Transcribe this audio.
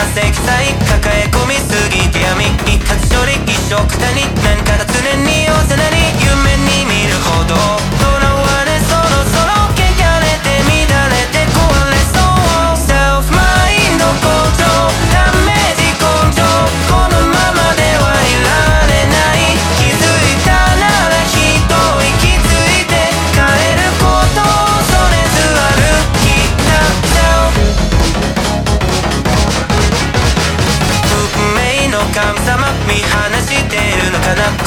な石材抱え込みすぎて闇一発処理一色谷何かが常に神様見放してるのかな